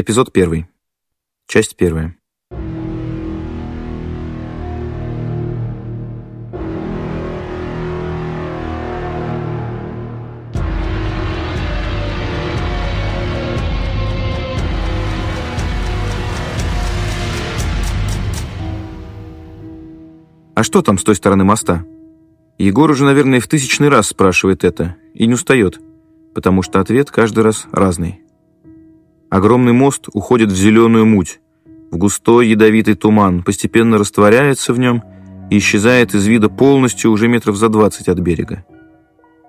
Эпизод первый. Часть первая. А что там с той стороны моста? Егор уже, наверное, в тысячный раз спрашивает это и не устает, потому что ответ каждый раз разный. Огромный мост уходит в зеленую муть, в густой ядовитый туман, постепенно растворяется в нем и исчезает из вида полностью уже метров за двадцать от берега.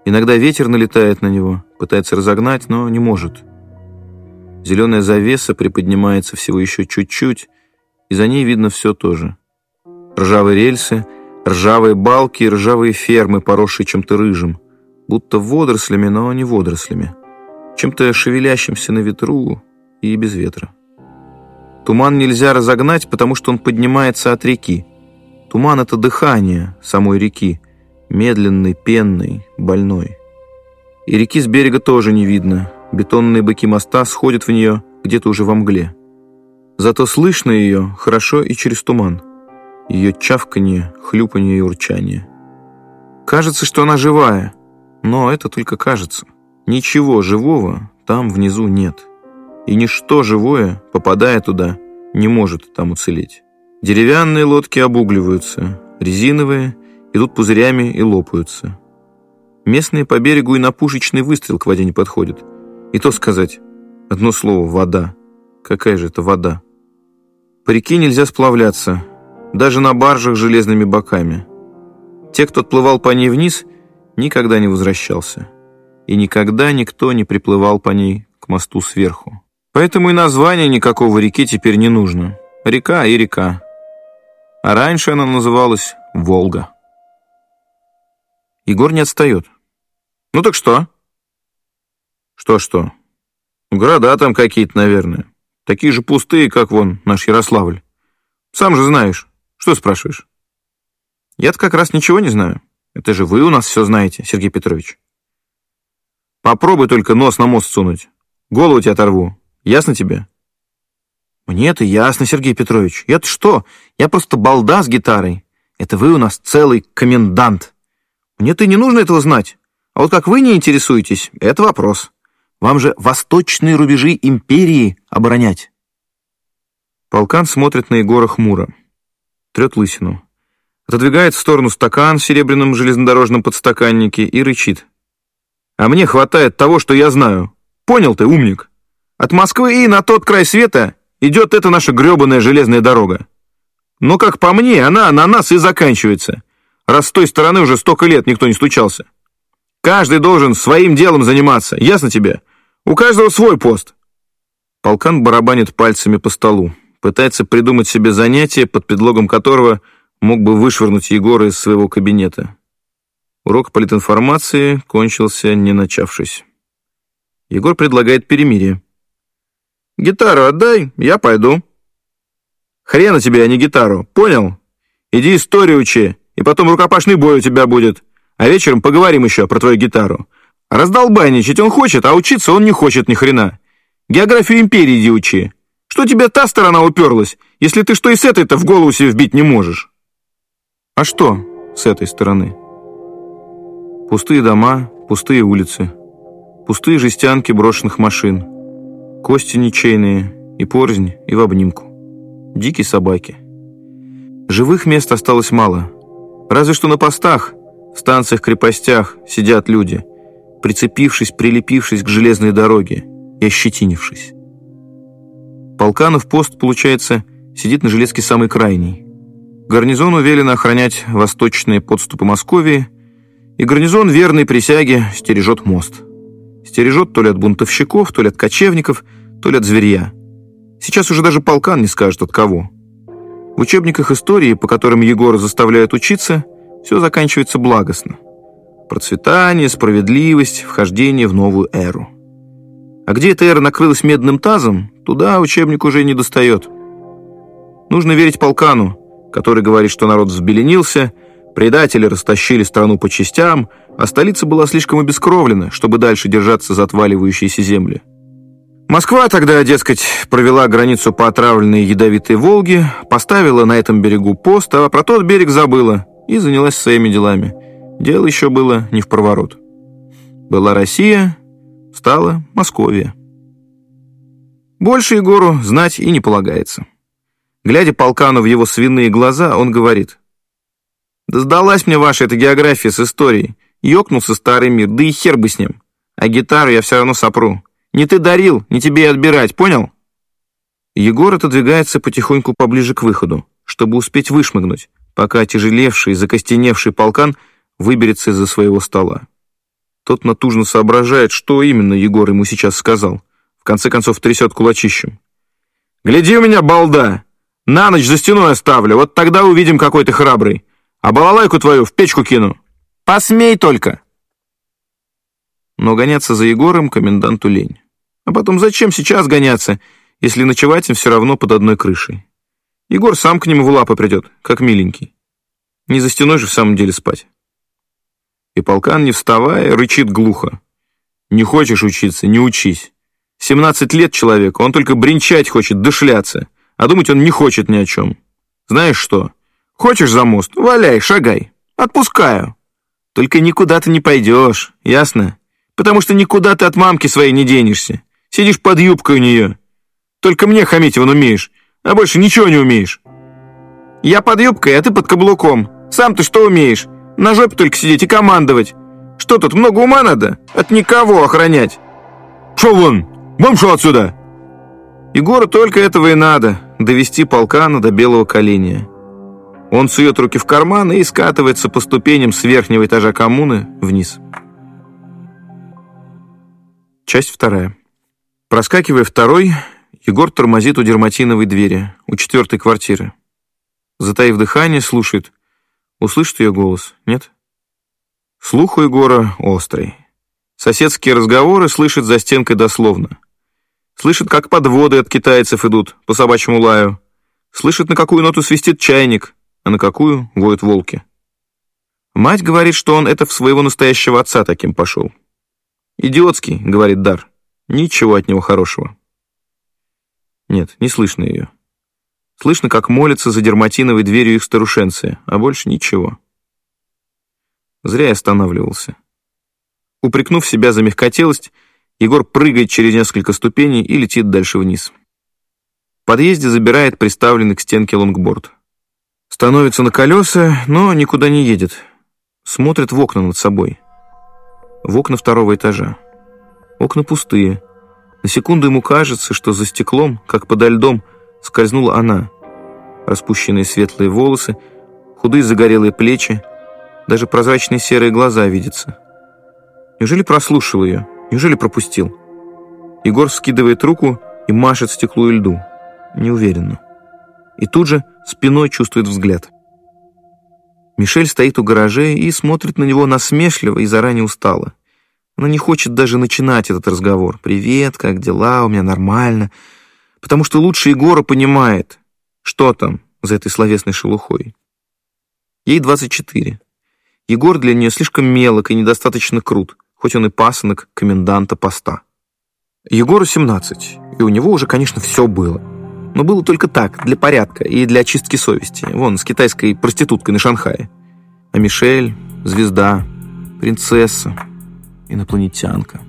Иногда ветер налетает на него, пытается разогнать, но не может. Зеленая завеса приподнимается всего еще чуть-чуть, и за ней видно все то же. Ржавые рельсы, ржавые балки и ржавые фермы, поросшие чем-то рыжим, будто водорослями, но не водорослями, чем-то шевелящимся на ветру и без ветра. Туман нельзя разогнать, потому что он поднимается от реки. Туман — это дыхание самой реки, медленный, пенный, больной. И реки с берега тоже не видно. Бетонные быки моста сходят в нее где-то уже во мгле. Зато слышно ее хорошо и через туман ее чавканье, хлюпанье и урчание. Кажется, что она живая, но это только кажется. Ничего живого там внизу нет. И ничто живое, попадая туда, не может там уцелеть. Деревянные лодки обугливаются, резиновые идут пузырями и лопаются. Местные по берегу и на пушечный выстрел к воде не подходят. И то сказать, одно слово — вода. Какая же это вода? По реке нельзя сплавляться, даже на баржах с железными боками. Те, кто отплывал по ней вниз, никогда не возвращался. И никогда никто не приплывал по ней к мосту сверху. Поэтому и названия никакого реки теперь не нужно. Река и река. А раньше она называлась Волга. Егор не отстает. «Ну так что?» «Что-что? Города там какие-то, наверное. Такие же пустые, как вон наш Ярославль. Сам же знаешь». Что спрашиваешь? Я-то как раз ничего не знаю. Это же вы у нас все знаете, Сергей Петрович. Попробуй только нос на мост сунуть. Голову тебе оторву. Ясно тебе? Мне-то ясно, Сергей Петрович. Я-то что? Я просто балда с гитарой. Это вы у нас целый комендант. Мне-то не нужно этого знать. А вот как вы не интересуетесь, это вопрос. Вам же восточные рубежи империи оборонять. Полкан смотрит на Егора хмуро трет лысину. Отодвигает в сторону стакан в серебряном железнодорожном подстаканнике и рычит. «А мне хватает того, что я знаю. Понял ты, умник? От Москвы и на тот край света идет эта наша гребаная железная дорога. Но, как по мне, она на нас и заканчивается, раз с той стороны уже столько лет никто не стучался. Каждый должен своим делом заниматься, ясно тебе? У каждого свой пост». Полкан барабанит пальцами по столу пытается придумать себе занятие, под предлогом которого мог бы вышвырнуть Егора из своего кабинета. Урок политинформации кончился, не начавшись. Егор предлагает перемирие. «Гитару отдай, я пойду». «Хрена тебе, а не гитару, понял? Иди историю учи, и потом рукопашный бой у тебя будет. А вечером поговорим еще про твою гитару. Раздолбайничать он хочет, а учиться он не хочет ни хрена. Географию империи иди учи. Что тебе та сторона уперлась, если ты что и с этой-то в голову себе вбить не можешь? А что с этой стороны? Пустые дома, пустые улицы, пустые жестянки брошенных машин, кости ничейные, и порознь, и в обнимку. Дикие собаки. Живых мест осталось мало. Разве что на постах, в станциях-крепостях сидят люди, прицепившись, прилепившись к железной дороге и ощетинившись. Полканов пост, получается, сидит на железке самый крайний. Гарнизону велено охранять восточные подступы Московии, и гарнизон верной присяге стережет мост. Стережет то ли от бунтовщиков, то ли от кочевников, то ли от зверья. Сейчас уже даже полкан не скажет от кого. В учебниках истории, по которым Егора заставляют учиться, все заканчивается благостно. Процветание, справедливость, вхождение в новую эру. А где эта эра накрылась медным тазом, туда учебник уже не достает. Нужно верить полкану, который говорит, что народ взбеленился, предатели растащили страну по частям, а столица была слишком обескровлена, чтобы дальше держаться за отваливающиеся земли. Москва тогда, дескать, провела границу по отравленной ядовитой Волге, поставила на этом берегу пост, а про тот берег забыла и занялась своими делами. Дело еще было не в проворот. Была Россия, стала Московия. Больше Егору знать и не полагается. Глядя полкану в его свиные глаза, он говорит. «Да сдалась мне ваша эта география с историей. Ёкнулся старый мир, да и хер бы с ним. А гитару я все равно сопру. Не ты дарил, не тебе и отбирать, понял?» Егор отодвигается потихоньку поближе к выходу, чтобы успеть вышмыгнуть, пока тяжелевший, закостеневший полкан выберется из-за своего стола. Тот натужно соображает, что именно Егор ему сейчас сказал. В конце концов трясет кулачищем. «Гляди у меня, балда! На ночь за стеной оставлю, вот тогда увидим, какой ты храбрый. А балалайку твою в печку кину. Посмей только!» Но гоняться за Егором коменданту лень. А потом зачем сейчас гоняться, если ночевать им все равно под одной крышей? Егор сам к нему в лапы придет, как миленький. Не за стеной же в самом деле спать. И полкан, не вставая, рычит глухо. «Не хочешь учиться, не учись. Семнадцать лет человеку, он только бренчать хочет, дошляться, а думать он не хочет ни о чем. Знаешь что? Хочешь за мост? Валяй, шагай. Отпускаю. Только никуда ты не пойдешь, ясно? Потому что никуда ты от мамки своей не денешься. Сидишь под юбкой у нее. Только мне хамить вон умеешь, а больше ничего не умеешь. Я под юбкой, а ты под каблуком. Сам ты что умеешь? На жопе только сидеть и командовать. Что тут, много ума надо? От никого охранять. Шел вон! Шел отсюда!» Егору только этого и надо — довести полкана до белого коленя. Он сует руки в карман и скатывается по ступеням с верхнего этажа коммуны вниз. Часть вторая. Проскакивая второй, Егор тормозит у дерматиновой двери, у четвертой квартиры. Затаив дыхание, слушает. Услышит ее голос, нет? Слух у Егора острый. Соседские разговоры слышит за стенкой дословно. Слышит, как подводы от китайцев идут по собачьему лаю. Слышит, на какую ноту свистит чайник, а на какую воют волки. Мать говорит, что он это в своего настоящего отца таким пошел. «Идиотский», — говорит Дар. «Ничего от него хорошего». Нет, не слышно ее. Слышно, как молится за дерматиновой дверью их старушенцы, а больше ничего. Зря я останавливался. Упрекнув себя за мягкотелость, Егор прыгает через несколько ступеней и летит дальше вниз. В подъезде забирает приставленный к стенке лонгборд. Становится на колеса, но никуда не едет. Смотрит в окна над собой. В окна второго этажа. Окна пустые. На секунду ему кажется, что за стеклом, как подо льдом, скользнула она. Распущенные светлые волосы, худые загорелые плечи, даже прозрачные серые глаза видятся. Неужели прослушал ее? Неужели пропустил? Егор скидывает руку и машет стеклу и льду. Неуверенно. И тут же спиной чувствует взгляд. Мишель стоит у гаражей и смотрит на него насмешливо и заранее устало. Она не хочет даже начинать этот разговор. «Привет, как дела? У меня нормально». Потому что лучше Егора понимает, что там за этой словесной шелухой. Ей 24. Егор для нее слишком мелок и недостаточно крут, хоть он и пасынок коменданта поста. Егору 17, и у него уже, конечно, все было. Но было только так, для порядка и для очистки совести. Вон, с китайской проституткой на Шанхае. А Мишель — звезда, принцесса, инопланетянка.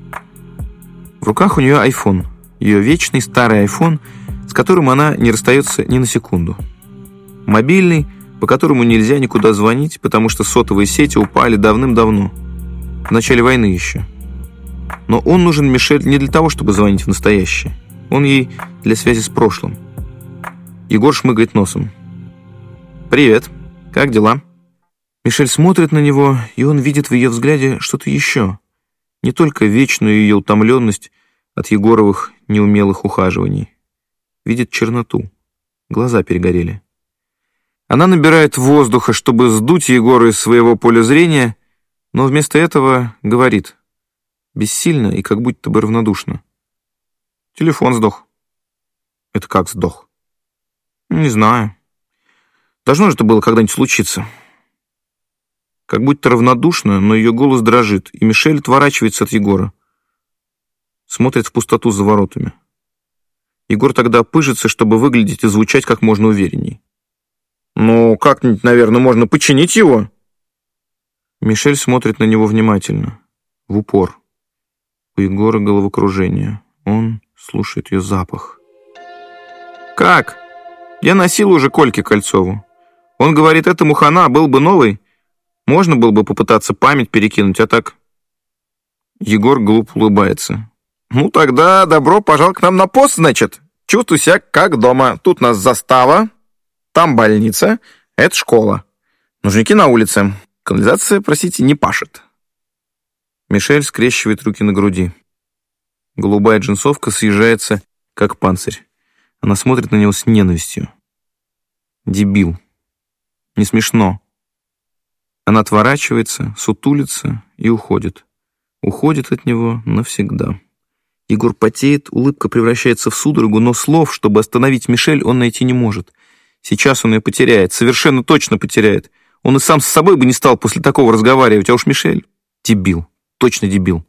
В руках у нее айфон, ее вечный старый айфон, с которым она не расстается ни на секунду. Мобильный, по которому нельзя никуда звонить, потому что сотовые сети упали давным-давно, в начале войны еще. Но он нужен Мишель не для того, чтобы звонить в настоящее. Он ей для связи с прошлым. Егор шмыгает носом. «Привет. Как дела?» Мишель смотрит на него, и он видит в ее взгляде что-то еще. Не только вечную ее утомленность от Егоровых неумелых ухаживаний. Видит черноту. Глаза перегорели. Она набирает воздуха, чтобы сдуть Егора из своего поля зрения, но вместо этого говорит. Бессильно и как будто бы равнодушно. Телефон сдох. Это как сдох? Не знаю. Должно же это было когда-нибудь случиться. Как будто равнодушно, но ее голос дрожит, и Мишель отворачивается от Егора. Смотрит в пустоту за воротами. Егор тогда пыжится, чтобы выглядеть и звучать как можно уверенней. «Ну, как-нибудь, наверное, можно починить его?» Мишель смотрит на него внимательно, в упор. У Егора головокружение. Он слушает ее запах. «Как? Я носил уже Кольке Кольцову. Он говорит, этому хана был бы новый. Можно было бы попытаться память перекинуть, а так...» Егор глупо улыбается. «Ну тогда добро пожаловать к нам на пост, значит. Чувствую себя как дома. Тут нас застава, там больница, это школа. Нужники на улице. Канализация, простите, не пашет». Мишель скрещивает руки на груди. Голубая джинсовка съезжается, как панцирь. Она смотрит на него с ненавистью. Дебил. Не смешно. Она отворачивается, сутулится и уходит. Уходит от него навсегда. Егор потеет, улыбка превращается в судорогу, но слов, чтобы остановить Мишель, он найти не может. Сейчас он ее потеряет, совершенно точно потеряет. Он и сам с собой бы не стал после такого разговаривать, а уж Мишель — дебил, точно дебил.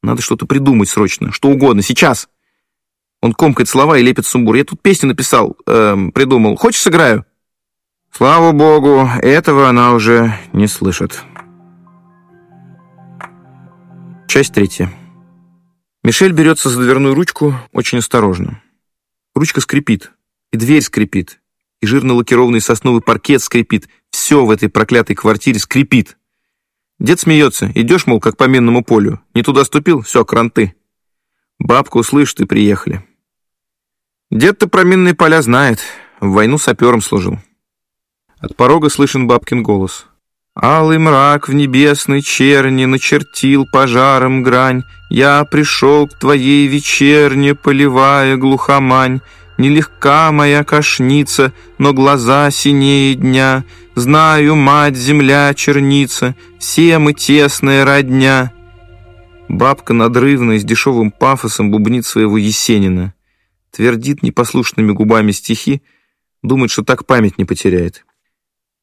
Надо что-то придумать срочно, что угодно, сейчас. Он комкает слова и лепит сумбур. Я тут песню написал, эм, придумал. Хочешь, сыграю? Слава богу, этого она уже не слышит. Часть третья. Мишель берется за дверную ручку очень осторожно. Ручка скрипит, и дверь скрипит, и жирно-лакированный сосновый паркет скрипит. Все в этой проклятой квартире скрипит. Дед смеется. Идешь, мол, как по минному полю. Не туда ступил, все, кранты. Бабка услышит и приехали. Дед-то про минные поля знает. В войну сапером служил. От порога слышен бабкин голос. Алый мрак в небесной черни начертил пожаром грань. Я пришел к твоей вечерне, поливая глухомань. Нелегка моя кошница, но глаза синее дня. Знаю, мать, земля, черница, все мы тесная родня. Бабка надрывно с дешевым пафосом бубнит своего Есенина. Твердит непослушными губами стихи, думает, что так память не потеряет.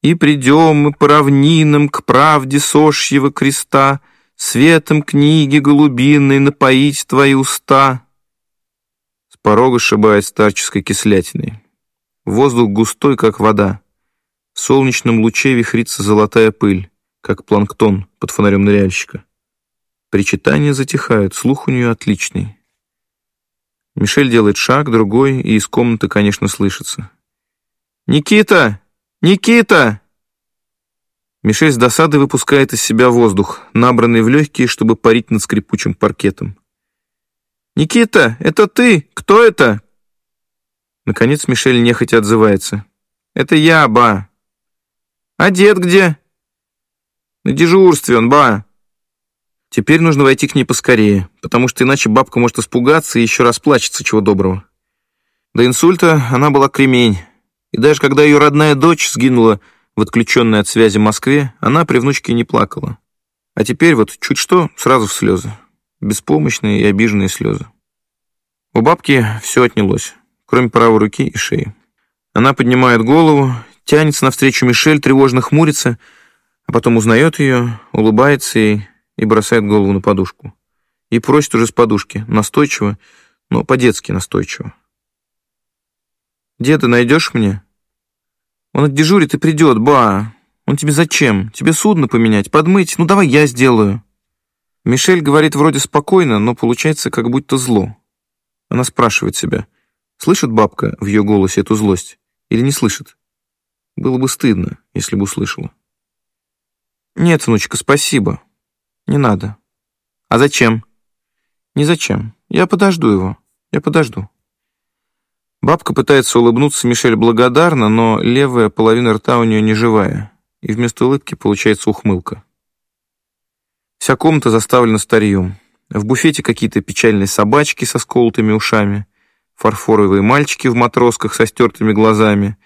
И придем мы по равнинам к правде сошьего креста, Светом книги голубиной напоить твои уста. С порога сшибает старческой кислятиной. Воздух густой, как вода. В солнечном луче вихрится золотая пыль, как планктон под фонарем ныряльщика. Причитания затихают, слух у нее отличный. Мишель делает шаг, другой, и из комнаты, конечно, слышится. «Никита! «Никита!» Мишель с досадой выпускает из себя воздух, набранный в легкие, чтобы парить над скрипучим паркетом. «Никита, это ты? Кто это?» Наконец Мишель нехотя отзывается. «Это я, ба». «А дед где?» «На дежурстве он, ба». Теперь нужно войти к ней поскорее, потому что иначе бабка может испугаться и еще расплачется чего доброго. До инсульта она была кремень. И даже когда ее родная дочь сгинула в отключенной от связи Москве, она при внучке не плакала. А теперь вот чуть что, сразу в слезы. Беспомощные и обиженные слезы. У бабки все отнялось, кроме правой руки и шеи. Она поднимает голову, тянется навстречу Мишель, тревожно хмурится, а потом узнает ее, улыбается ей и бросает голову на подушку. И просит уже с подушки, настойчиво, но по-детски настойчиво. «Деда найдешь мне?» Он отдежурит и придет, ба. Он тебе зачем? Тебе судно поменять, подмыть? Ну давай я сделаю. Мишель говорит вроде спокойно, но получается как будто зло. Она спрашивает себя, слышит бабка в ее голосе эту злость или не слышит? Было бы стыдно, если бы услышала. Нет, внучка, спасибо. Не надо. А зачем? Не зачем. Я подожду его. Я подожду. Бабка пытается улыбнуться Мишель благодарно, но левая половина рта у нее не живая, и вместо улыбки получается ухмылка. Вся комната заставлена старьем. В буфете какие-то печальные собачки со сколотыми ушами, фарфоровые мальчики в матросках со стертыми глазами,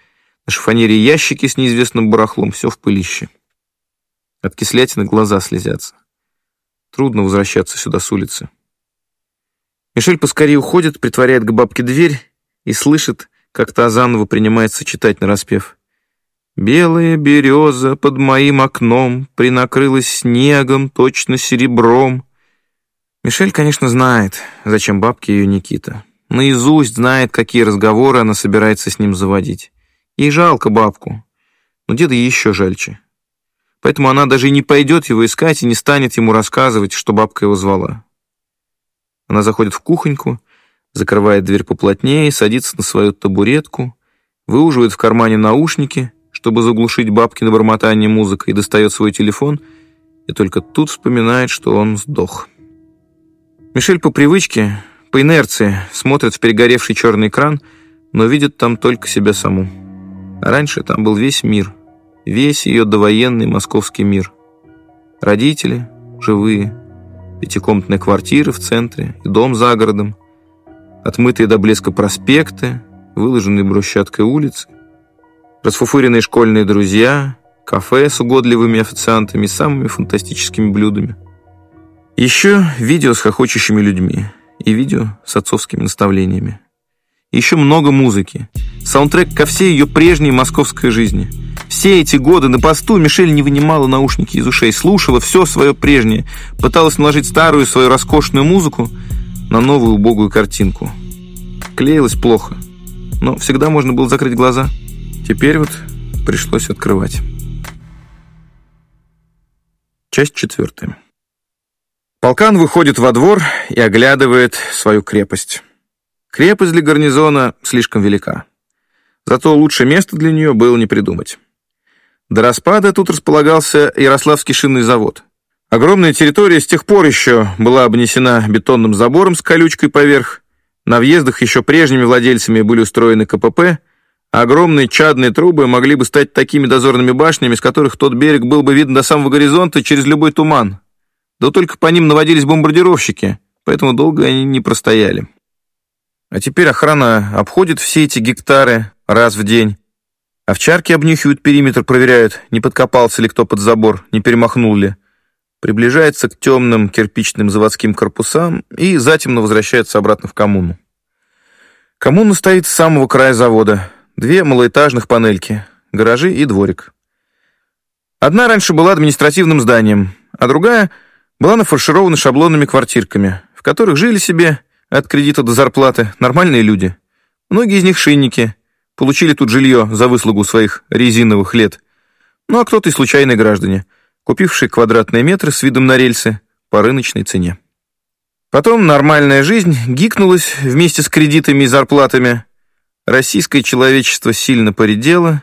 на шифонере ящики с неизвестным барахлом, все в пылище. От кислятины глаза слезятся. Трудно возвращаться сюда с улицы. Мишель поскорее уходит, притворяет к бабке дверь и слышит, как та заново принимается читать нараспев. «Белая береза под моим окном принакрылась снегом, точно серебром». Мишель, конечно, знает, зачем бабке ее Никита. Наизусть знает, какие разговоры она собирается с ним заводить. Ей жалко бабку, но деда еще жальче. Поэтому она даже и не пойдет его искать и не станет ему рассказывать, что бабка его звала. Она заходит в кухоньку, закрывает дверь поплотнее, садится на свою табуретку, выуживает в кармане наушники, чтобы заглушить бабкино бормотание музыкой, и достает свой телефон, и только тут вспоминает, что он сдох. Мишель по привычке, по инерции, смотрит в перегоревший черный экран, но видит там только себя саму. А раньше там был весь мир, весь ее довоенный московский мир. Родители, живые, пятикомнатная квартира в центре и дом за городом, отмытые до блеска проспекты, выложенные брусчаткой улицы, расфуфыренные школьные друзья, кафе с угодливыми официантами и самыми фантастическими блюдами. Еще видео с хохочущими людьми и видео с отцовскими наставлениями. Еще много музыки. Саундтрек ко всей ее прежней московской жизни. Все эти годы на посту Мишель не вынимала наушники из ушей, слушала все свое прежнее, пыталась наложить старую свою роскошную музыку на новую убогую картинку. Клеилась плохо, но всегда можно было закрыть глаза. Теперь вот пришлось открывать. Часть четвертая. Полкан выходит во двор и оглядывает свою крепость. Крепость для гарнизона слишком велика. Зато лучшее место для нее было не придумать. До распада тут располагался Ярославский шинный завод. Огромная территория с тех пор еще была обнесена бетонным забором с колючкой поверх. На въездах еще прежними владельцами были устроены КПП, а огромные чадные трубы могли бы стать такими дозорными башнями, с которых тот берег был бы виден до самого горизонта через любой туман. Да только по ним наводились бомбардировщики, поэтому долго они не простояли. А теперь охрана обходит все эти гектары раз в день. Овчарки обнюхивают периметр, проверяют, не подкопался ли кто под забор, не перемахнул ли. Приближается к темным кирпичным заводским корпусам и затемно возвращается обратно в коммуну. Коммуна стоит с самого края завода. Две малоэтажных панельки, гаражи и дворик. Одна раньше была административным зданием, а другая — была нафарширована шаблонными квартирками, в которых жили себе от кредита до зарплаты нормальные люди. Многие из них шинники, получили тут жилье за выслугу своих резиновых лет. Ну а кто-то и случайные граждане, купившие квадратные метры с видом на рельсы по рыночной цене. Потом нормальная жизнь гикнулась вместе с кредитами и зарплатами. Российское человечество сильно поредело,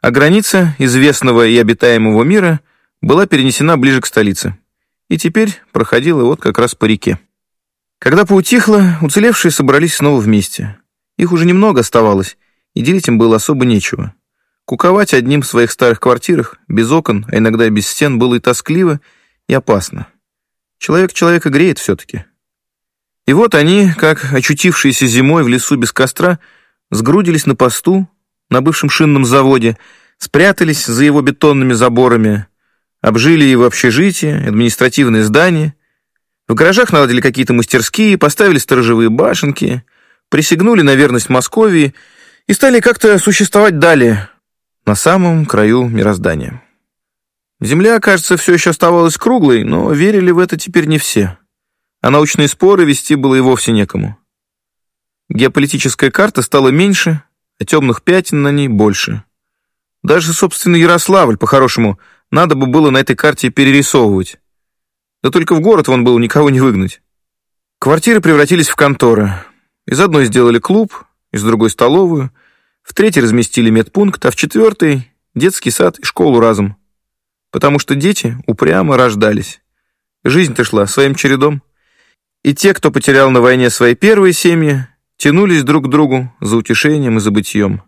а граница известного и обитаемого мира была перенесена ближе к столице и теперь проходила вот как раз по реке. Когда поутихло, уцелевшие собрались снова вместе. Их уже немного оставалось, и делить им было особо нечего. Куковать одним в своих старых квартирах, без окон, а иногда и без стен, было и тоскливо, и опасно. Человек человека греет все-таки. И вот они, как очутившиеся зимой в лесу без костра, сгрудились на посту, на бывшем шинном заводе, спрятались за его бетонными заборами, Обжили его общежитие, административные здания. В гаражах наладили какие-то мастерские, поставили сторожевые башенки, присягнули на верность Московии и стали как-то существовать далее, на самом краю мироздания. Земля, кажется, все еще оставалась круглой, но верили в это теперь не все. А научные споры вести было и вовсе некому. Геополитическая карта стала меньше, а темных пятен на ней больше. Даже, собственно, Ярославль, по-хорошему, надо бы было на этой карте перерисовывать. Да только в город вон было никого не выгнать. Квартиры превратились в конторы. Из одной сделали клуб, из другой столовую, в третьей разместили медпункт, а в четвертой — детский сад и школу разом. Потому что дети упрямо рождались. Жизнь-то шла своим чередом. И те, кто потерял на войне свои первые семьи, тянулись друг к другу за утешением и забытьем.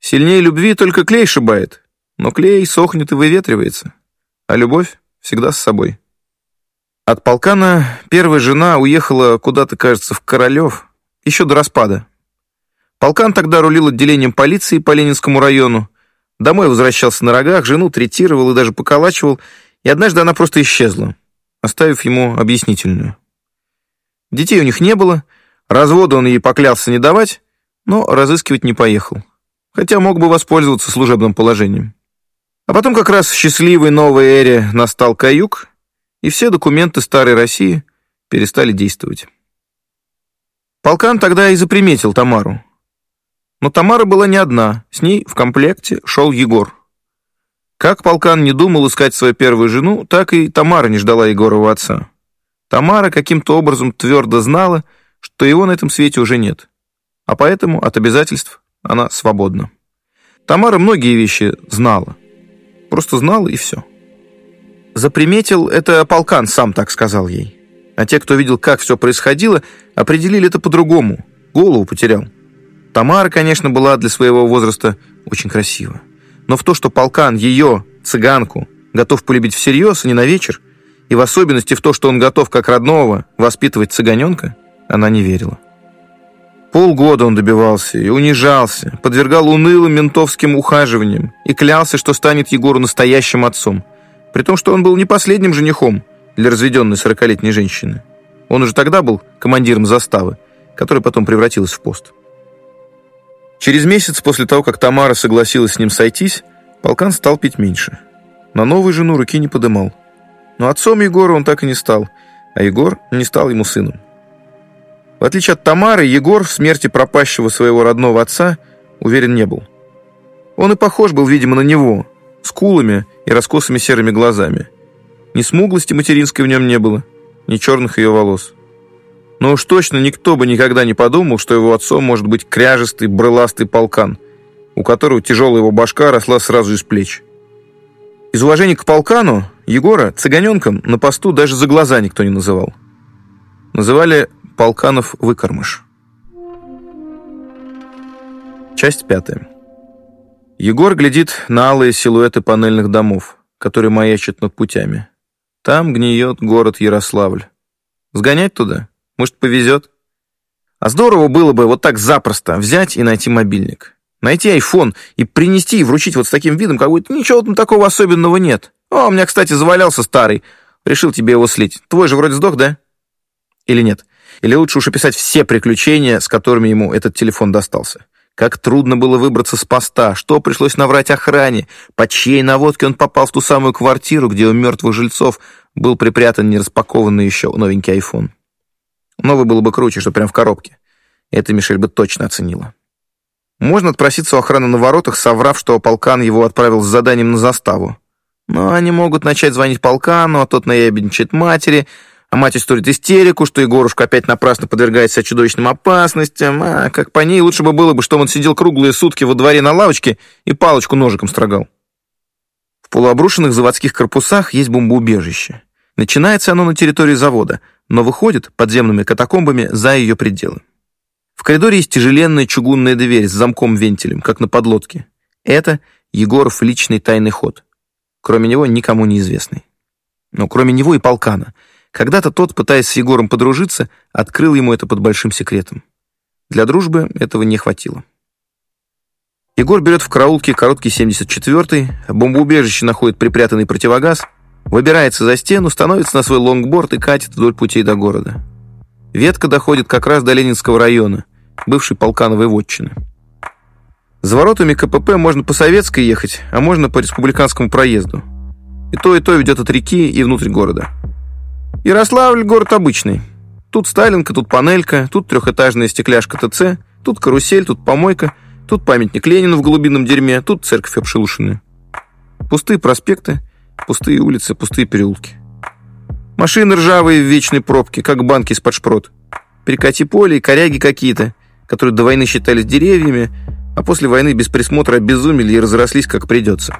Сильнее любви только клей шибает, но клей сохнет и выветривается, а любовь всегда с собой. От полкана первая жена уехала куда-то, кажется, в Королев, еще до распада. Полкан тогда рулил отделением полиции по Ленинскому району, домой возвращался на рогах, жену третировал и даже поколачивал, и однажды она просто исчезла, оставив ему объяснительную. Детей у них не было, развода он ей поклялся не давать, но разыскивать не поехал, хотя мог бы воспользоваться служебным положением. А потом как раз в счастливой новой эре настал каюк, и все документы старой России перестали действовать. Полкан тогда и заприметил Тамару. Но Тамара была не одна, с ней в комплекте шел Егор. Как Полкан не думал искать свою первую жену, так и Тамара не ждала Егорова отца. Тамара каким-то образом твердо знала, что его на этом свете уже нет, а поэтому от обязательств она свободна. Тамара многие вещи знала, просто знала и все. Заприметил это Полкан, сам так сказал ей. А те, кто видел, как все происходило, определили это по-другому, голову потерял. Тамара, конечно, была для своего возраста очень красива. Но в то, что полкан ее, цыганку, готов полюбить всерьез, а не на вечер, и в особенности в то, что он готов как родного воспитывать цыганенка, она не верила. Полгода он добивался и унижался, подвергал унылым ментовским ухаживаниям и клялся, что станет Егору настоящим отцом, при том, что он был не последним женихом для разведенной сорокалетней женщины. Он уже тогда был командиром заставы, которая потом превратилась в пост. Через месяц после того, как Тамара согласилась с ним сойтись, полкан стал пить меньше. На новую жену руки не подымал. Но отцом Егора он так и не стал, а Егор не стал ему сыном. В отличие от Тамары, Егор в смерти пропащего своего родного отца уверен не был. Он и похож был, видимо, на него, с кулами и раскосыми серыми глазами. Ни смуглости материнской в нем не было, ни черных ее волос. Но уж точно никто бы никогда не подумал, что его отцом может быть кряжестый, брыластый полкан, у которого тяжелая его башка росла сразу из плеч. Из уважения к полкану Егора цыганенком на посту даже за глаза никто не называл. Называли полканов выкормыш. Часть пятая. Егор глядит на алые силуэты панельных домов, которые маячат над путями. Там гниет город Ярославль. Сгонять туда? Может, повезет? А здорово было бы вот так запросто взять и найти мобильник. Найти айфон и принести и вручить вот с таким видом, как будто ничего там такого особенного нет. О, у меня, кстати, завалялся старый. Решил тебе его слить. Твой же вроде сдох, да? Или нет? Или лучше уж описать все приключения, с которыми ему этот телефон достался. Как трудно было выбраться с поста, что пришлось наврать охране, по чьей наводке он попал в ту самую квартиру, где у мертвых жильцов был припрятан нераспакованный еще новенький айфон. Новый было бы круче, что прям в коробке. Это Мишель бы точно оценила. Можно отпроситься у охраны на воротах, соврав, что полкан его отправил с заданием на заставу. Но они могут начать звонить полкану, а тот наябедничает матери, мать устроит истерику, что Егорушка опять напрасно подвергает себя чудовищным опасностям, а как по ней лучше бы было бы, что он сидел круглые сутки во дворе на лавочке и палочку ножиком строгал. В полуобрушенных заводских корпусах есть бомбоубежище. Начинается оно на территории завода, но выходит подземными катакомбами за ее пределы. В коридоре есть тяжеленная чугунная дверь с замком-вентилем, как на подлодке. Это Егоров личный тайный ход. Кроме него никому не известный. Но кроме него и полкана. Когда-то тот, пытаясь с Егором подружиться, открыл ему это под большим секретом. Для дружбы этого не хватило. Егор берет в караулке короткий 74-й, в бомбоубежище находит припрятанный противогаз — Выбирается за стену, становится на свой лонгборд и катит вдоль путей до города. Ветка доходит как раз до Ленинского района, бывшей полкановой вотчины. За воротами КПП можно по Советской ехать, а можно по Республиканскому проезду. И то, и то ведет от реки и внутрь города. Ярославль – город обычный. Тут Сталинка, тут панелька, тут трехэтажная стекляшка ТЦ, тут карусель, тут помойка, тут памятник Ленину в голубином дерьме, тут церковь обшелушенная. Пустые проспекты, Пустые улицы, пустые переулки. Машины ржавые в вечной пробке, как банки из-под шпрот. Перекати поле и коряги какие-то, которые до войны считались деревьями, а после войны без присмотра обезумели и разрослись как придется.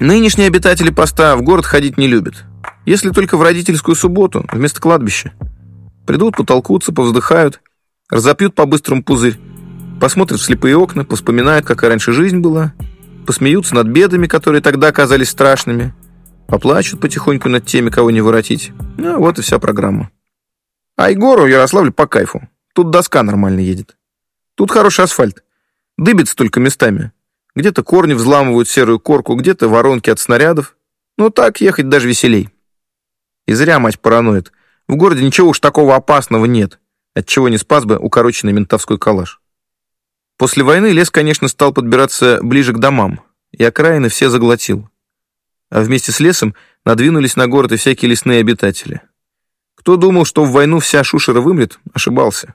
Нынешние обитатели поста в город ходить не любят. Если только в родительскую субботу, вместо кладбища. Придут, потолкутся, повздыхают, разопьют по-быстрому пузырь, посмотрят в слепые окна, поспоминают, какая раньше жизнь была, посмеются над бедами, которые тогда казались страшными, поплачут потихоньку над теми, кого не воротить. Ну, вот и вся программа. А Егору Ярославль по кайфу. Тут доска нормально едет. Тут хороший асфальт. Дыбится только местами. Где-то корни взламывают серую корку, где-то воронки от снарядов. Ну так ехать даже веселей. И зря мать параноид. В городе ничего уж такого опасного нет, отчего не спас бы укороченный ментовской калаш. После войны лес, конечно, стал подбираться ближе к домам, и окраины все заглотил. А вместе с лесом надвинулись на город и всякие лесные обитатели. Кто думал, что в войну вся Шушера вымрет, ошибался.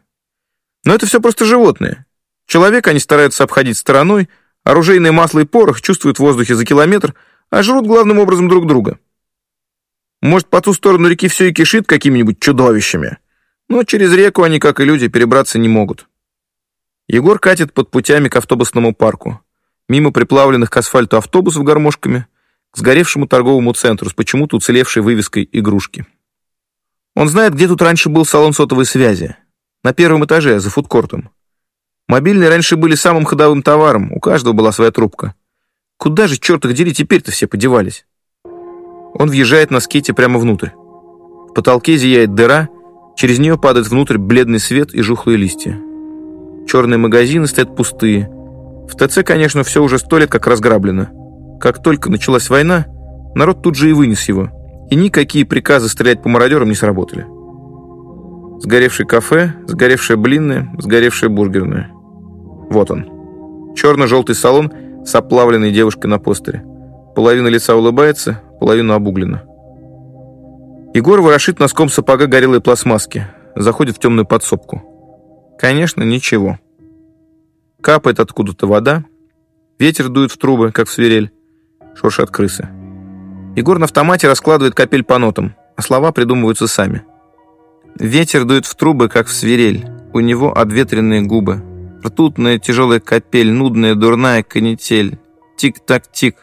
Но это все просто животные. Человека они стараются обходить стороной, оружейное масло и порох чувствуют в воздухе за километр, а жрут главным образом друг друга. Может, по ту сторону реки все и кишит какими-нибудь чудовищами, но через реку они, как и люди, перебраться не могут. Егор катит под путями к автобусному парку, мимо приплавленных к асфальту автобусов гармошками, к сгоревшему торговому центру с почему-то уцелевшей вывеской игрушки. Он знает, где тут раньше был салон сотовой связи. На первом этаже, за фудкортом. Мобильные раньше были самым ходовым товаром, у каждого была своя трубка. Куда же, черт их дери, теперь-то все подевались? Он въезжает на скейте прямо внутрь. В потолке зияет дыра, через нее падает внутрь бледный свет и жухлые листья. Черные магазины стоят пустые. В ТЦ, конечно, все уже сто лет как разграблено. Как только началась война, народ тут же и вынес его. И никакие приказы стрелять по мародерам не сработали. Сгоревшее кафе, сгоревшая блинная, сгоревшая бургерная. Вот он. Черно-желтый салон с оплавленной девушкой на постере. Половина лица улыбается, половина обуглена. Егор ворошит носком сапога горелой пластмасски, заходит в темную подсобку. Конечно, ничего. Капает откуда-то вода, ветер дует в трубы, как в свирель, шуршат крысы. Егор на автомате раскладывает капель по нотам, а слова придумываются сами. Ветер дует в трубы, как в свирель, у него обветренные губы. Ртутная тяжелая капель, нудная дурная канитель. Тик-так-тик.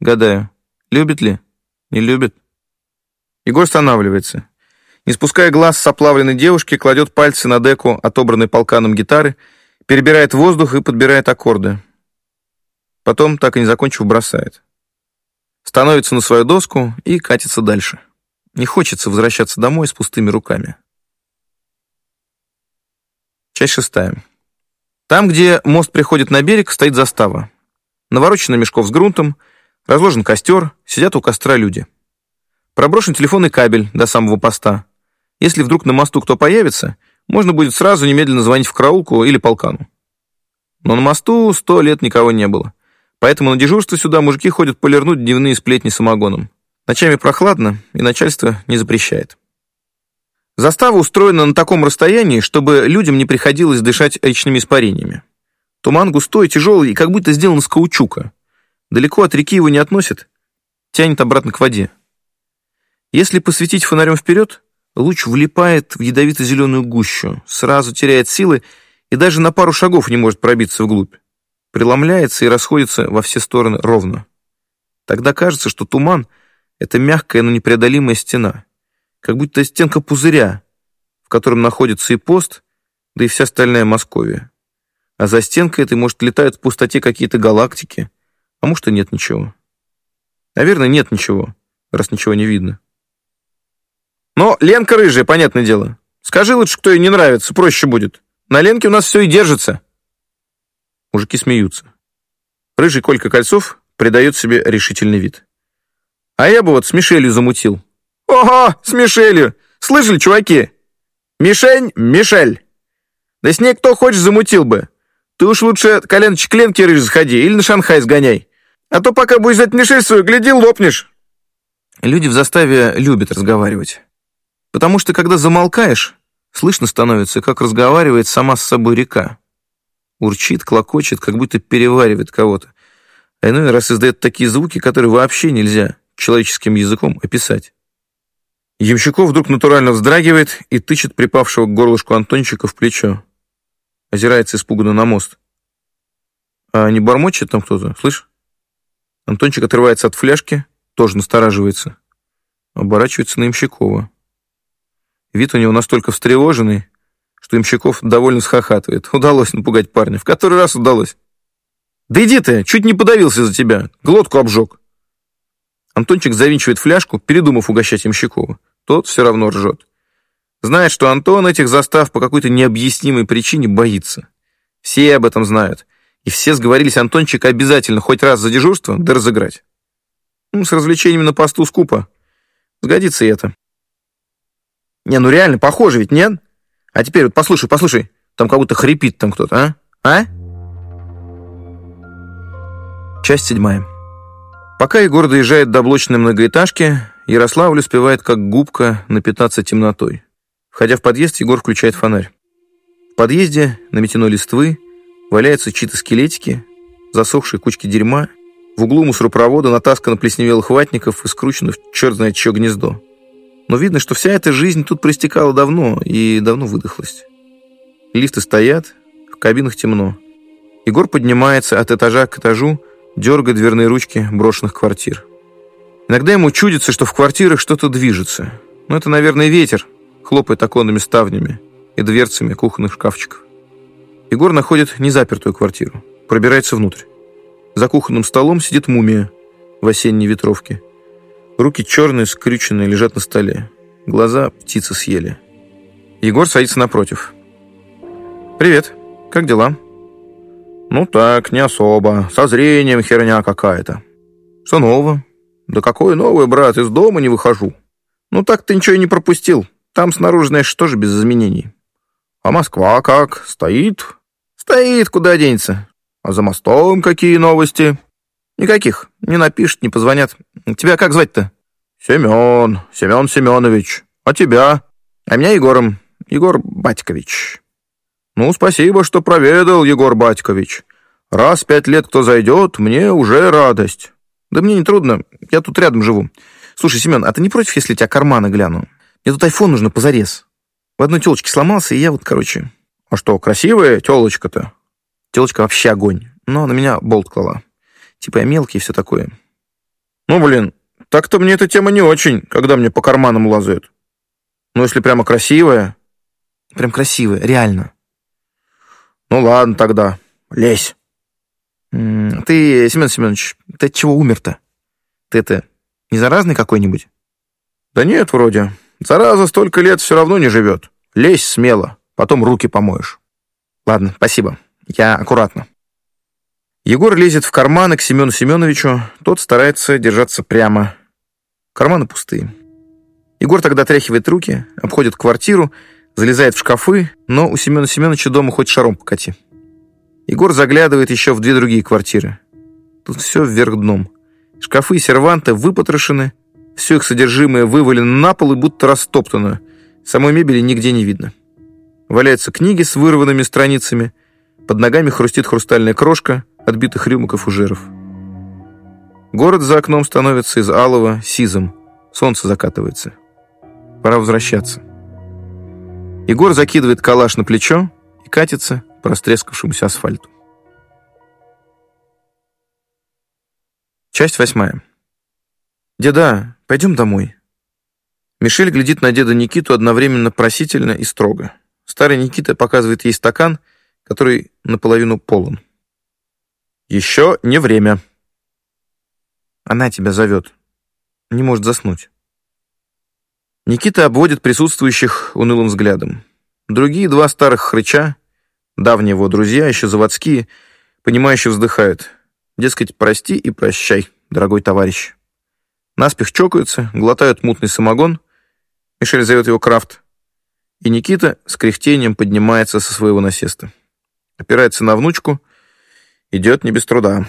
Гадаю, любит ли? Не любит? Егор останавливается. Не спуская глаз с оплавленной девушки, кладет пальцы на деку, отобранной полканом гитары, перебирает воздух и подбирает аккорды. Потом, так и не закончив, бросает. Становится на свою доску и катится дальше. Не хочется возвращаться домой с пустыми руками. Часть шестая. Там, где мост приходит на берег, стоит застава. Наворочено мешков с грунтом, разложен костер, сидят у костра люди. Проброшен телефонный кабель до самого поста. Если вдруг на мосту кто появится, можно будет сразу немедленно звонить в караулку или полкану. Но на мосту сто лет никого не было. Поэтому на дежурство сюда мужики ходят полирнуть дневные сплетни самогоном. Ночами прохладно, и начальство не запрещает. Застава устроена на таком расстоянии, чтобы людям не приходилось дышать речными испарениями. Туман густой, тяжелый и как будто сделан из каучука. Далеко от реки его не относит, тянет обратно к воде. Если посветить фонарем вперед, луч влипает в ядовито-зеленую гущу, сразу теряет силы и даже на пару шагов не может пробиться вглубь. Преломляется и расходится во все стороны ровно. Тогда кажется, что туман — это мягкая, но непреодолимая стена, как будто стенка пузыря, в котором находится и пост, да и вся остальная Московия. А за стенкой этой, может, летают в пустоте какие-то галактики, а может, и нет ничего. Наверное, нет ничего, раз ничего не видно. Но Ленка рыжая, понятное дело. Скажи лучше, кто ей не нравится, проще будет. На Ленке у нас все и держится. Мужики смеются. Рыжий Колька Кольцов придает себе решительный вид. А я бы вот с Мишелью замутил. Ого, с Мишелью! Слышали, чуваки? Мишень, Мишель. Да с ней кто хочешь замутил бы. Ты уж лучше коленочек Ленки рыжий сходи или на Шанхай сгоняй. А то пока будешь Мишель свою, гляди, лопнешь. Люди в заставе любят разговаривать. Потому что, когда замолкаешь, слышно становится, как разговаривает сама с собой река. Урчит, клокочет, как будто переваривает кого-то. А иной раз издает такие звуки, которые вообще нельзя человеческим языком описать. Ямщиков вдруг натурально вздрагивает и тычет припавшего к горлышку Антончика в плечо. Озирается испуганно на мост. А не бормочет там кто-то, слышь? Антончик отрывается от фляжки, тоже настораживается. Оборачивается на Ямщикова. Вид у него настолько встревоженный, что Имщиков довольно схохатывает. Удалось напугать парня. В который раз удалось. «Да иди ты! Чуть не подавился за тебя! Глотку обжег!» Антончик завинчивает фляжку, передумав угощать Имщикова. Тот все равно ржет. Знает, что Антон этих застав по какой-то необъяснимой причине боится. Все об этом знают. И все сговорились Антончика обязательно хоть раз за дежурство да разыграть. Ну, с развлечениями на посту скупо. Сгодится и это. Не, ну реально, похоже ведь, нет? А теперь вот послушай, послушай, там как будто хрипит там кто-то, а? А? Часть седьмая. Пока Егор доезжает до блочной многоэтажки, Ярославль успевает как губка напитаться темнотой. Входя в подъезд, Егор включает фонарь. В подъезде на метено листвы валяются чьи-то скелетики, засохшие кучки дерьма, в углу мусоропровода натаскано плесневелых ватников и скручено в черт знает чье гнездо. Но видно, что вся эта жизнь тут проистекала давно и давно выдохлась. Лифты стоят, в кабинах темно. Егор поднимается от этажа к этажу, дергая дверные ручки брошенных квартир. Иногда ему чудится, что в квартирах что-то движется. Но это, наверное, ветер, хлопает оконными ставнями и дверцами кухонных шкафчиков. Егор находит незапертую квартиру, пробирается внутрь. За кухонным столом сидит мумия в осенней ветровке. Руки черные, скрюченные, лежат на столе. Глаза птицы съели. Егор садится напротив. «Привет, как дела?» «Ну так, не особо. Со зрением херня какая-то». «Что нового?» «Да какое новое, брат, из дома не выхожу». «Ну так ты ничего и не пропустил. Там снаружи, знаешь, тоже без изменений». «А Москва как? Стоит?» «Стоит, куда денется. А за мостом какие новости?» «Никаких. Не напишут, не позвонят. Тебя как звать-то?» «Семен. Семен Семенович. А тебя?» «А меня Егором. Егор Батькович». «Ну, спасибо, что проведал, Егор Батькович. Раз пять лет кто зайдет, мне уже радость». «Да мне не трудно, я тут рядом живу. Слушай, Семен, а ты не против, если тебя карманы гляну? Мне тут айфон нужно позарез. В одной телочке сломался, и я вот, короче...» «А что, красивая телочка-то?» Телочка вообще огонь, но на меня болт клала. Типа я мелкий и все такое. «Ну, блин, так-то мне эта тема не очень, когда мне по карманам лазают. Ну, если прямо красивая...» «Прям красивая, реально». «Ну ладно тогда, лезь». «Ты, Семен Семенович, ты от чего умер-то? Ты это, не заразный какой-нибудь?» «Да нет, вроде. Зараза столько лет все равно не живет. Лезь смело, потом руки помоешь». «Ладно, спасибо. Я аккуратно». Егор лезет в карманы к Семену Семеновичу, тот старается держаться прямо. Карманы пустые. Егор тогда тряхивает руки, обходит квартиру, залезает в шкафы, но у Семена Семеновича дома хоть шаром покати. Егор заглядывает еще в две другие квартиры. Тут все вверх дном. Шкафы и серванты выпотрошены, все их содержимое вывалено на пол и будто растоптано. Самой мебели нигде не видно. Валяются книги с вырванными страницами, под ногами хрустит хрустальная крошка отбитых рюмок и фужеров. Город за окном становится из алого сизом. Солнце закатывается. Пора возвращаться. Егор закидывает калаш на плечо и катится по растрескавшемуся асфальту. Часть восьмая. «Деда, пойдем домой». Мишель глядит на деда Никиту одновременно просительно и строго. Старый Никита показывает ей стакан, который наполовину полон. «Еще не время». Она тебя зовет. Не может заснуть. Никита обводит присутствующих унылым взглядом. Другие два старых хрыча Давние его друзья, еще заводские, понимающе вздыхают. Дескать, прости и прощай, дорогой товарищ. Наспех чокаются, глотают мутный самогон. Мишель зовет его Крафт. И Никита с кряхтением поднимается со своего насеста. Опирается на внучку, идет не без труда.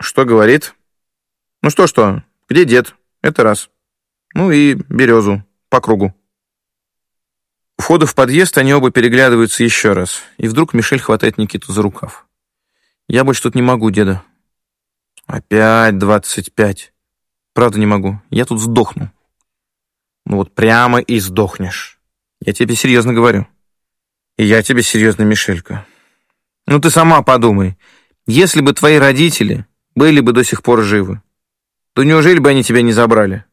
Что говорит? Ну что-что, где дед? Это раз. Ну и березу по кругу. У входа в подъезд они оба переглядываются еще раз, и вдруг Мишель хватает Никиту за рукав. «Я больше тут не могу, деда». «Опять двадцать пять. Правда не могу. Я тут сдохну». «Ну вот прямо и сдохнешь. Я тебе серьезно говорю». «И я тебе серьезно, Мишелька». «Ну ты сама подумай. Если бы твои родители были бы до сих пор живы, то неужели бы они тебя не забрали?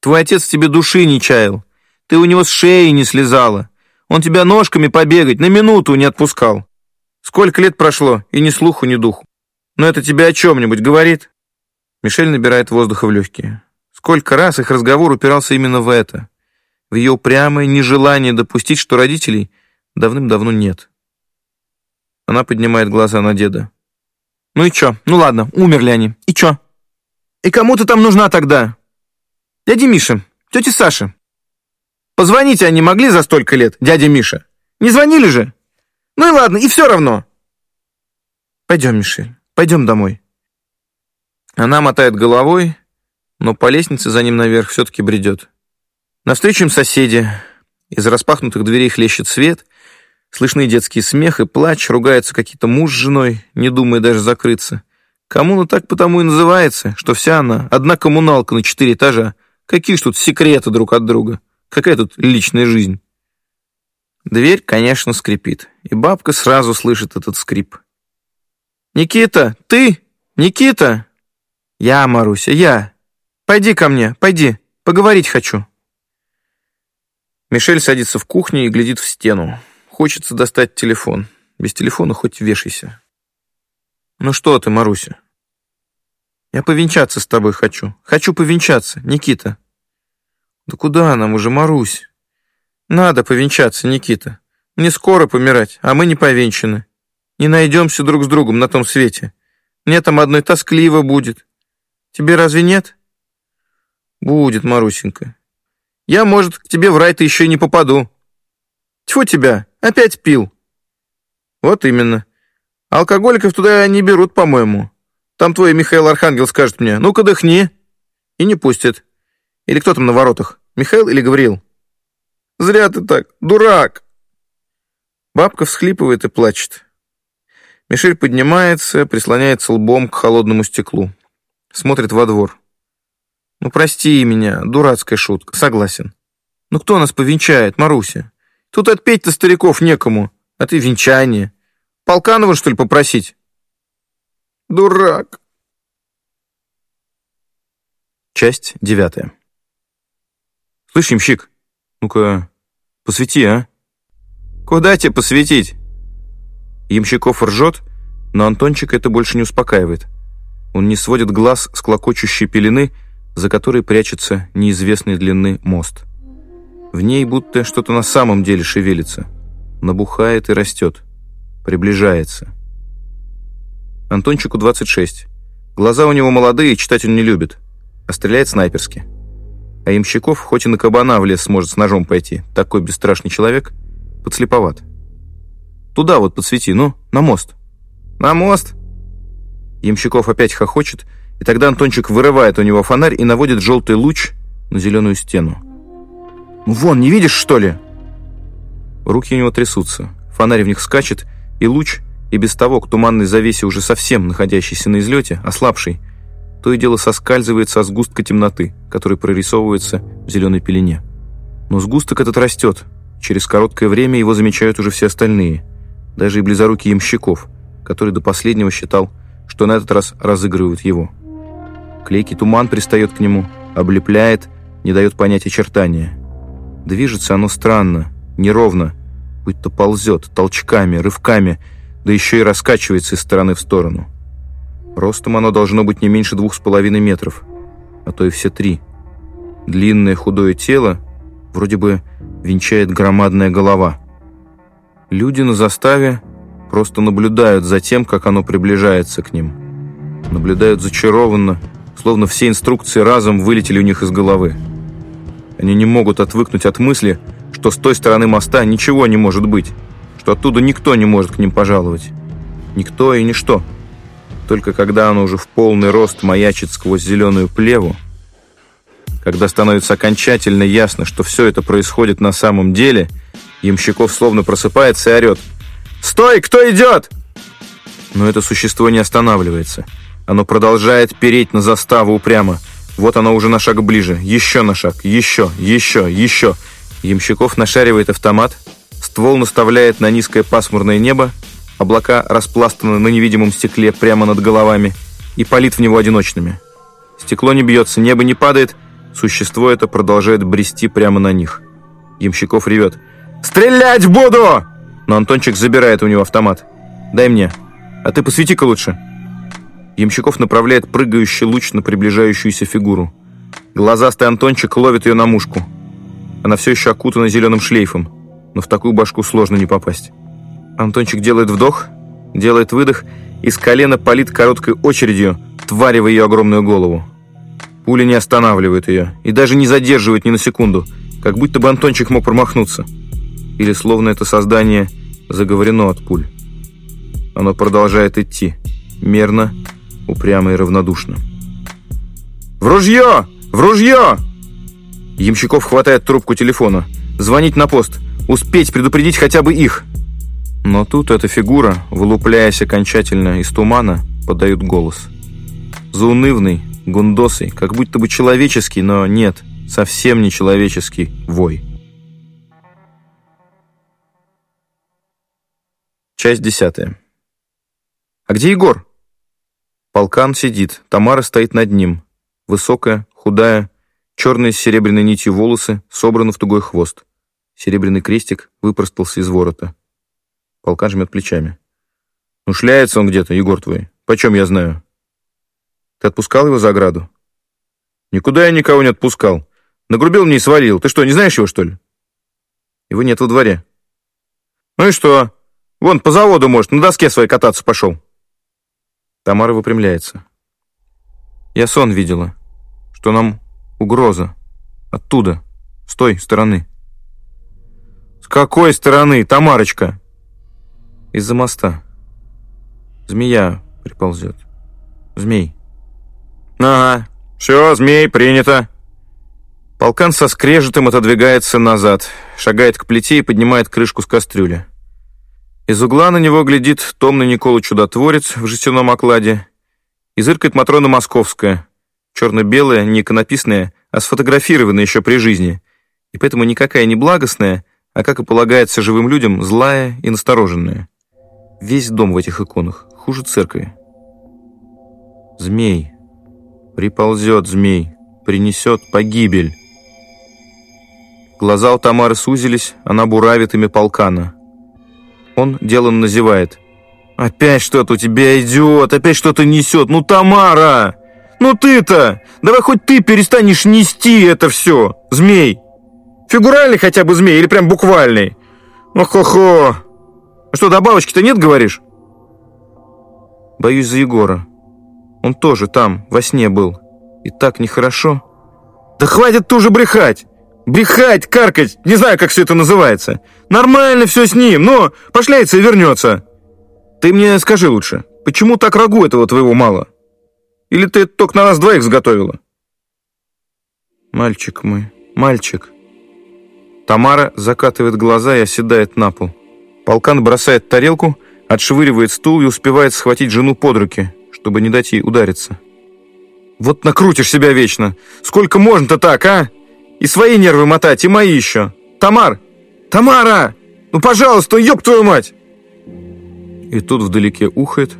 Твой отец тебе души не чаял». Ты у него с шеи не слезала. Он тебя ножками побегать на минуту не отпускал. Сколько лет прошло, и ни слуху, ни духу. Но это тебе о чем-нибудь говорит?» Мишель набирает воздуха в легкие. Сколько раз их разговор упирался именно в это. В ее упрямое нежелание допустить, что родителей давным-давно нет. Она поднимает глаза на деда. «Ну и чё? Ну ладно, умерли они. И чё? И кому ты там нужна тогда? Дядя Миша, тетя Саша, Позвонить они могли за столько лет, дядя Миша? Не звонили же? Ну и ладно, и все равно. Пойдем, Мишель, пойдем домой. Она мотает головой, но по лестнице за ним наверх все-таки бредет. Навстречу им соседи. Из распахнутых дверей хлещет свет, Слышны детский смех и плач, ругаются какие-то муж с женой, не думая даже закрыться. Коммуна так потому и называется, что вся она одна коммуналка на четыре этажа. Какие ж тут секреты друг от друга? Какая тут личная жизнь? Дверь, конечно, скрипит, и бабка сразу слышит этот скрип. «Никита, ты? Никита?» «Я, Маруся, я. Пойди ко мне, пойди, поговорить хочу». Мишель садится в кухне и глядит в стену. Хочется достать телефон. Без телефона хоть вешайся. «Ну что ты, Маруся?» «Я повенчаться с тобой хочу. Хочу повенчаться, Никита». «Да куда нам уже, Марусь?» «Надо повенчаться, Никита. Мне скоро помирать, а мы не повенчаны. Не найдемся друг с другом на том свете. Мне там одной тоскливо будет. Тебе разве нет?» «Будет, Марусенька. Я, может, к тебе в рай-то еще и не попаду. Тьфу тебя, опять пил». «Вот именно. Алкоголиков туда не берут, по-моему. Там твой Михаил Архангел скажет мне, ну-ка дыхни. И не пустит. Или кто там на воротах, Михаил или Гавриил?» Зря ты так, дурак!» Бабка всхлипывает и плачет. Мишель поднимается, прислоняется лбом к холодному стеклу. Смотрит во двор. «Ну, прости меня, дурацкая шутка, согласен. Ну, кто нас повенчает, Маруся? Тут отпеть-то стариков некому, а ты венчание. Полканова, что ли, попросить?» «Дурак!» Часть девятая. «Слышь, ямщик, ну-ка, посвети, а? Куда тебе посветить? Ямщиков ржет, но Антончик это больше не успокаивает. Он не сводит глаз с клокочущей пелены, за которой прячется неизвестной длины мост. В ней будто что-то на самом деле шевелится. Набухает и растет. Приближается. Антончику 26. Глаза у него молодые, читать он не любит. А стреляет снайперски. А имщиков, хоть и на кабана в лес сможет с ножом пойти, такой бесстрашный человек, подслеповат. Туда вот подсвети, ну, на мост. На мост? Ямщиков опять хохочет, и тогда Антончик вырывает у него фонарь и наводит желтый луч на зеленую стену. «Ну вон, не видишь, что ли?» Руки у него трясутся, фонарь в них скачет, и луч, и без того к туманной завесе уже совсем находящийся на излете, ослабший, то и дело соскальзывает со сгустка темноты, который прорисовывается в зеленой пелене. Но сгусток этот растет. Через короткое время его замечают уже все остальные. Даже и близорукий ямщиков, который до последнего считал, что на этот раз разыгрывают его. Клейкий туман пристает к нему, облепляет, не дает понять очертания. Движется оно странно, неровно, будто ползет, толчками, рывками, да еще и раскачивается из стороны в сторону. Ростом оно должно быть не меньше двух с половиной метров, а то и все три. Длинное худое тело вроде бы венчает громадная голова. Люди на заставе просто наблюдают за тем, как оно приближается к ним. Наблюдают зачарованно, словно все инструкции разом вылетели у них из головы. Они не могут отвыкнуть от мысли, что с той стороны моста ничего не может быть, что оттуда никто не может к ним пожаловать. Никто и ничто. Только когда оно уже в полный рост маячит сквозь зеленую плеву, когда становится окончательно ясно, что все это происходит на самом деле, Ямщиков словно просыпается и орет. «Стой! Кто идет?» Но это существо не останавливается. Оно продолжает переть на заставу упрямо. Вот оно уже на шаг ближе. Еще на шаг. Еще, еще, еще. Ямщиков нашаривает автомат, ствол наставляет на низкое пасмурное небо Облака распластаны на невидимом стекле прямо над головами и палит в него одиночными. Стекло не бьется, небо не падает, существо это продолжает брести прямо на них. Ямщиков ревет. «Стрелять буду!» Но Антончик забирает у него автомат. «Дай мне. А ты посвети-ка лучше». Ямщиков направляет прыгающий луч на приближающуюся фигуру. Глазастый Антончик ловит ее на мушку. Она все еще окутана зеленым шлейфом, но в такую башку сложно не попасть. Антончик делает вдох, делает выдох и с колена палит короткой очередью, твари в ее огромную голову. Пуля не останавливает ее и даже не задерживает ни на секунду, как будто бы Антончик мог промахнуться. Или словно это создание заговорено от пуль. Оно продолжает идти, мерно, упрямо и равнодушно. «В ружье! В ружье!» Ямщиков хватает трубку телефона. «Звонить на пост. Успеть предупредить хотя бы их!» Но тут эта фигура, вылупляясь окончательно из тумана, подает голос. Заунывный, гундосый, как будто бы человеческий, но нет, совсем не человеческий вой. Часть десятая. «А где Егор?» Полкан сидит, Тамара стоит над ним. Высокая, худая, черные с серебряной нитью волосы собраны в тугой хвост. Серебряный крестик выпростался из ворота. Полкан жмет плечами. «Ну, шляется он где-то, Егор твой. Почем я знаю?» «Ты отпускал его за ограду?» «Никуда я никого не отпускал. Нагрубил мне и свалил. Ты что, не знаешь его, что ли?» «Его нет во дворе». «Ну и что? Вон, по заводу, может, на доске своей кататься пошел». Тамара выпрямляется. «Я сон видела, что нам угроза. Оттуда, с той стороны». «С какой стороны, Тамарочка?» Из-за моста. Змея приползет. Змей. Ага, все, змей, принято. Полкан со скрежетом отодвигается назад, шагает к плите и поднимает крышку с кастрюли. Из угла на него глядит томный Никола Чудотворец в жестяном окладе и зыркает Матрона Московская, черно-белая, не иконописная, а сфотографированная еще при жизни, и поэтому никакая не благостная, а, как и полагается живым людям, злая и настороженная. Весь дом в этих иконах, хуже церкви. Змей. Приползет змей, принесет погибель. Глаза у Тамары сузились, она буравит ими полкана. Он делом назевает. «Опять что-то у тебя идет, опять что-то несет. Ну, Тамара! Ну ты-то! Давай хоть ты перестанешь нести это все, змей! Фигуральный хотя бы змей или прям буквальный? Ох-хо-хо! А что, добавочки-то нет, говоришь? Боюсь за Егора. Он тоже там, во сне был. И так нехорошо. Да хватит ты уже брехать! Брехать, каркать, не знаю, как все это называется. Нормально все с ним, но пошляется и вернется. Ты мне скажи лучше, почему так рагу этого твоего мало? Или ты только на нас двоих сготовила? Мальчик мой, мальчик. Тамара закатывает глаза и оседает на пол. Полкан бросает тарелку, отшвыривает стул и успевает схватить жену под руки, чтобы не дать ей удариться. «Вот накрутишь себя вечно! Сколько можно-то так, а? И свои нервы мотать, и мои еще! Тамар! Тамара! Ну, пожалуйста, ёб твою мать!» И тут вдалеке ухает,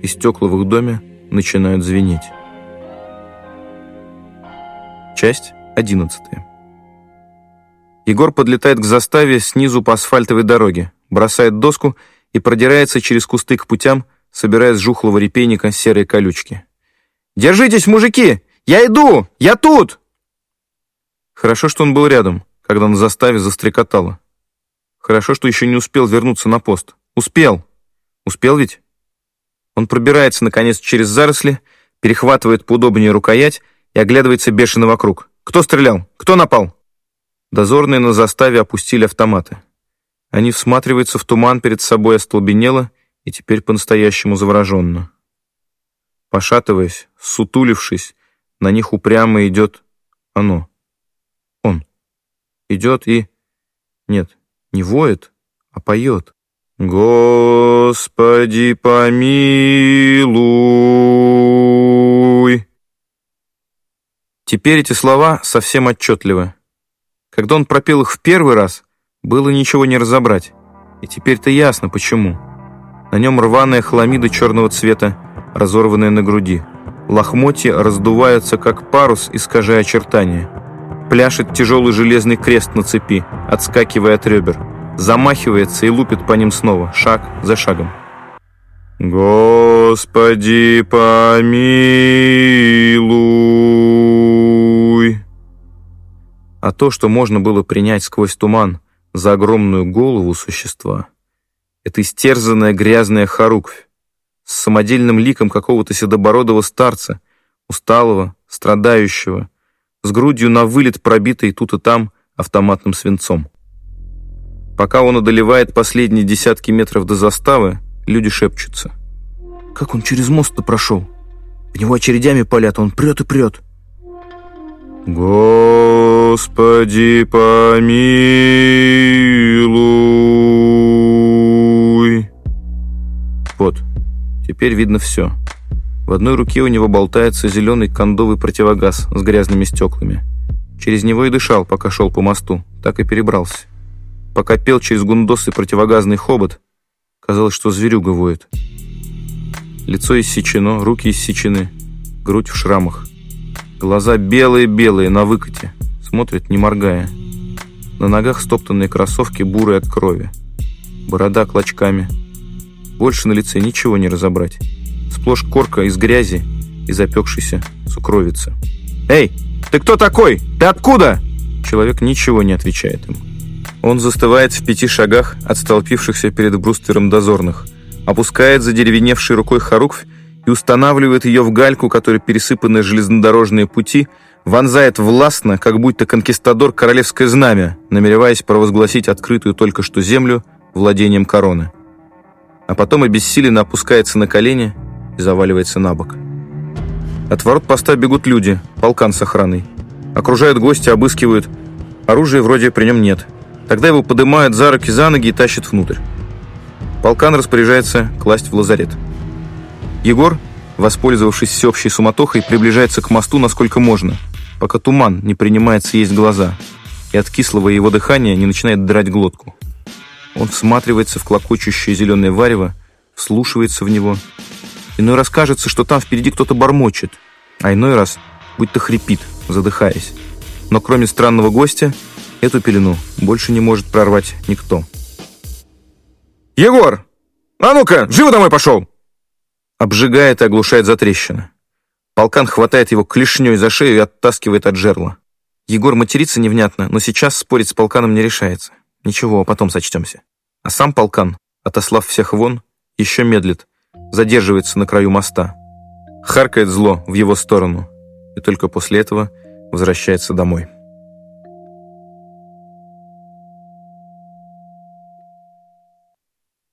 и стекла в их доме начинают звенеть. Часть одиннадцатая. Егор подлетает к заставе снизу по асфальтовой дороге бросает доску и продирается через кусты к путям, собирая с жухлого репейника серые колючки. «Держитесь, мужики! Я иду! Я тут!» Хорошо, что он был рядом, когда на заставе застрекотало. Хорошо, что еще не успел вернуться на пост. Успел! Успел ведь? Он пробирается, наконец, через заросли, перехватывает поудобнее рукоять и оглядывается бешено вокруг. Кто стрелял? Кто напал? Дозорные на заставе опустили автоматы. Они всматриваются в туман перед собой остолбенело и теперь по-настоящему завороженно. Пошатываясь, сутулившись, на них упрямо идет оно. Он. Идет и... Нет, не воет, а поет. «Господи, помилуй!» Теперь эти слова совсем отчетливы. Когда он пропел их в первый раз, было ничего не разобрать. И теперь-то ясно, почему. На нем рваная хламида черного цвета, разорванная на груди. Лохмотья раздуваются, как парус, искажая очертания. Пляшет тяжелый железный крест на цепи, отскакивая от ребер. Замахивается и лупит по ним снова, шаг за шагом. «Господи, помилуй!» А то, что можно было принять сквозь туман, за огромную голову существа. Это истерзанная грязная хоруквь с самодельным ликом какого-то седобородого старца, усталого, страдающего, с грудью на вылет пробитой тут и там автоматным свинцом. Пока он одолевает последние десятки метров до заставы, люди шепчутся. «Как он через мост-то прошел? В него очередями палят, он прет и прет». «Господи, помилуй!» Вот, теперь видно все. В одной руке у него болтается зеленый кондовый противогаз с грязными стеклами. Через него и дышал, пока шел по мосту, так и перебрался. Пока пел через гундос и противогазный хобот, казалось, что зверюга воет. Лицо иссечено, руки иссечены, грудь в шрамах. Глаза белые-белые, на выкате, смотрят, не моргая. На ногах стоптанные кроссовки, бурые от крови. Борода клочками. Больше на лице ничего не разобрать. Сплошь корка из грязи и запекшейся сукровицы. «Эй, ты кто такой? Ты откуда?» Человек ничего не отвечает ему. Он застывает в пяти шагах от столпившихся перед бруствером дозорных, опускает задеревеневшей рукой хоруквь и устанавливает ее в гальку, которой пересыпаны железнодорожные пути, вонзает властно, как будто конкистадор королевское знамя, намереваясь провозгласить открытую только что землю владением короны. А потом обессиленно опускается на колени и заваливается на бок. От ворот поста бегут люди, полкан с охраной. Окружают гости, обыскивают. Оружия вроде при нем нет. Тогда его поднимают за руки, за ноги и тащат внутрь. Полкан распоряжается класть в лазарет. Егор, воспользовавшись всеобщей суматохой, приближается к мосту насколько можно, пока туман не принимается есть глаза, и от кислого его дыхания не начинает драть глотку. Он всматривается в клокочущее зеленое варево, вслушивается в него – Иной раз кажется, что там впереди кто-то бормочет, а иной раз будто хрипит, задыхаясь. Но кроме странного гостя, эту пелену больше не может прорвать никто. «Егор! А ну-ка, живо домой пошел!» Обжигает и оглушает затрещина. Полкан хватает его клешней за шею и оттаскивает от жерла. Егор матерится невнятно, но сейчас спорить с полканом не решается. Ничего, потом сочтемся. А сам полкан, отослав всех вон, еще медлит, задерживается на краю моста, харкает зло в его сторону и только после этого возвращается домой.